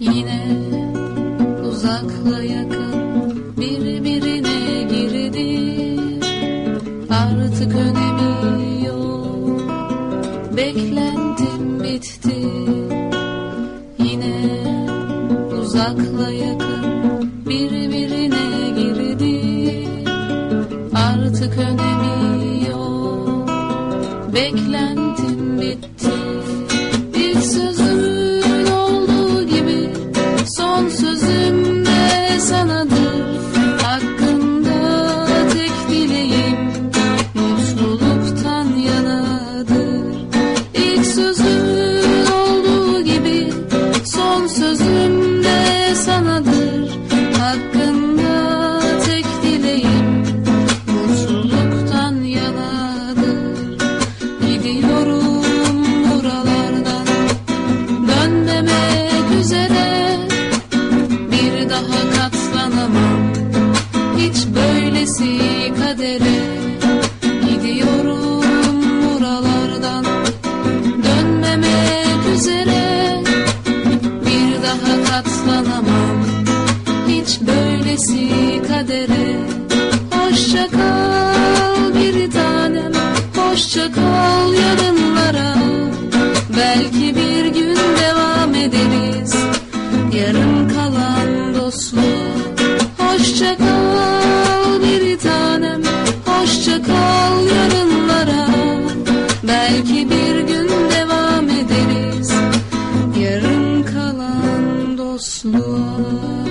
Yine uzakla yakın birbirine girdi. Artık önemi yok. Beklentim bitti. Yine uzakla yakın birbirine girdi. Artık önemi yok. Beklentim bitti Gidiyorum buralardan Dönmemek üzere. Bir daha katlanamam. Hiç böylesi kadere. Gidiyorum buralardan. Dönmemek üzere. Bir daha katlanamam. Hiç böylesi kadere. Hoşça kal Hoşça kal bir tanem Hoşça kal yarınlara. Belki bir gün devam ederiz Yarım kalan dostluğa